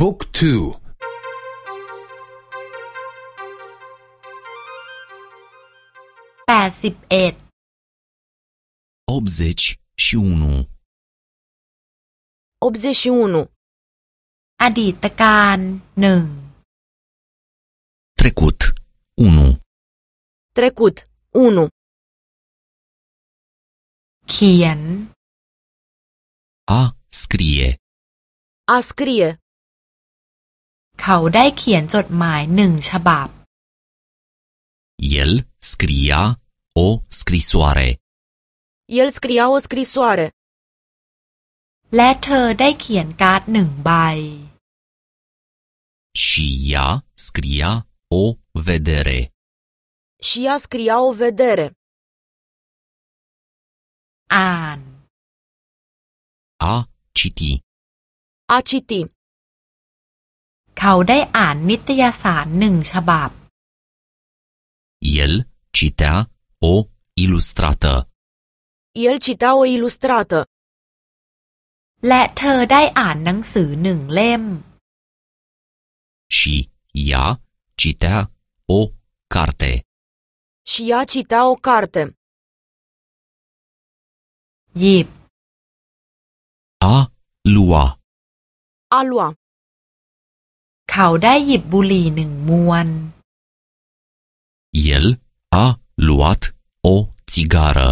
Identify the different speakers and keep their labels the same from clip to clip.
Speaker 1: บุ๊กทู
Speaker 2: แปดสิบเอ็ด
Speaker 3: 80 și 1
Speaker 4: 81.
Speaker 2: อดีตการหนึ่ง
Speaker 3: Trecut 1
Speaker 4: Trecut. 1.
Speaker 2: เขียน
Speaker 3: A scrie
Speaker 4: A scrie.
Speaker 2: เขาได้เขียนจดหมายหนึ่งฉบับ
Speaker 3: El scria o scrisoare
Speaker 4: El scria o scrisoare.
Speaker 2: และเธอได้เขียนการ์ดหนึ่งใบ
Speaker 3: și ea scria o vedere
Speaker 4: Și ea scria o vedere.
Speaker 2: อ่าน
Speaker 3: a citi
Speaker 4: A citi.
Speaker 2: เขาได้อ่านนิตยสารหนึ่งฉบับ
Speaker 3: El citea o ilustrată
Speaker 4: El citea o ilustrată.
Speaker 2: และเธอได้อ่านหนังสือหนึ่งเล่ม
Speaker 3: și ea citea o carte
Speaker 4: Și ea citea o carte.
Speaker 2: หยิบ
Speaker 3: a lua
Speaker 4: A lua.
Speaker 2: เขาได้หยิบบุหรี่หนึ่งมวน
Speaker 3: El a luat o țigară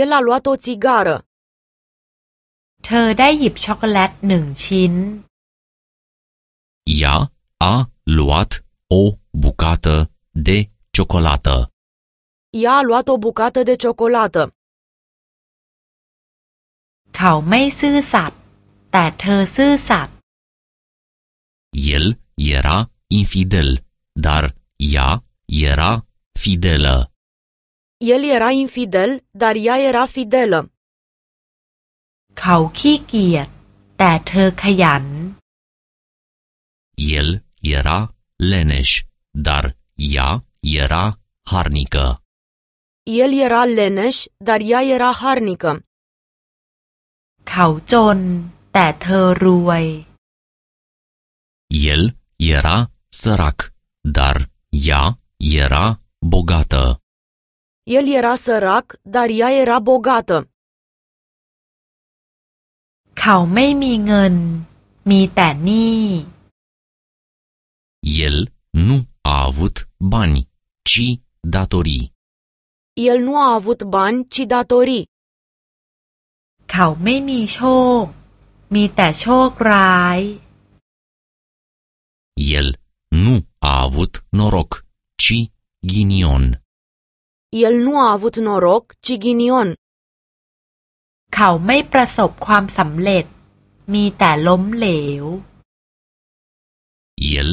Speaker 4: El a luat o țigară.
Speaker 2: เธอได้หยิบช็อกโกแลตหนึ่งชิ้น
Speaker 3: Ea a luat o bucată de ciocolată
Speaker 4: Ea a luat o bucată de ciocolată.
Speaker 2: เขาไม่ซื่อสัตย์แต่เธอซื่อสัตย์
Speaker 3: El era infidel, dar ea era fidelă.
Speaker 4: El era infidel, dar ea era fidelă.
Speaker 2: เขาขี้เกียจแต่เธอขยัน
Speaker 3: El era leneș, dar ea era harnică.
Speaker 4: El era leneș, dar ea era harnică.
Speaker 2: เขาจน แต่เธอรวย
Speaker 3: El era sărac, dar ea era bogată.
Speaker 4: El era sărac, dar ea era bogată.
Speaker 2: เขาไม่มีเงิน มีแต่หนี้
Speaker 3: El nu a avut bani, ci datorii.
Speaker 4: El nu a avut bani, ci datorii.
Speaker 2: เขาไม่มีโชค มีแต่โชคร้าย
Speaker 3: El nu a avut noroc, ci ghinion.
Speaker 4: El nu a avut noroc, ci ghinion.
Speaker 2: เขาไม่ประสบความสำเร็จ มีแต่ล้มเหลว
Speaker 3: El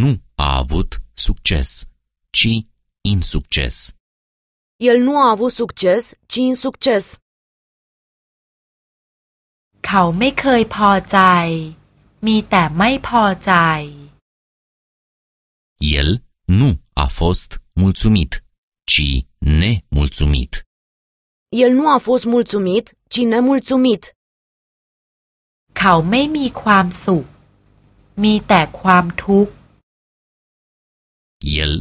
Speaker 3: nu a avut succes, ci insucces.
Speaker 4: El nu a avut succes, ci insucces.
Speaker 2: เขาไม่เคยพอใจ มีแต่ไม่พอใจ
Speaker 3: El nu a fost mulțumit, ci nemulțumit.
Speaker 4: El nu a fost mulțumit, ci nemulțumit.
Speaker 2: เขาไม่มีความสุข มีแต่ความทุกข์
Speaker 3: El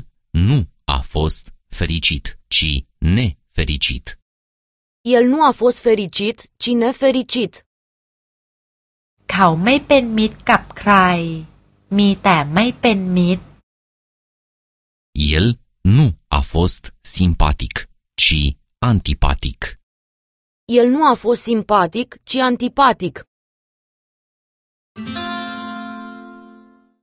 Speaker 3: nu a fost fericit, ci nefericit.
Speaker 4: El nu a fost fericit, ci nefericit.
Speaker 2: เขาไม่เป็นมิตรกับใคร มีแต่ไม่เป็นมิตร
Speaker 3: el nu a fost simpatic, ci antipatic.
Speaker 4: El nu a fost simpatic, ci antipatic.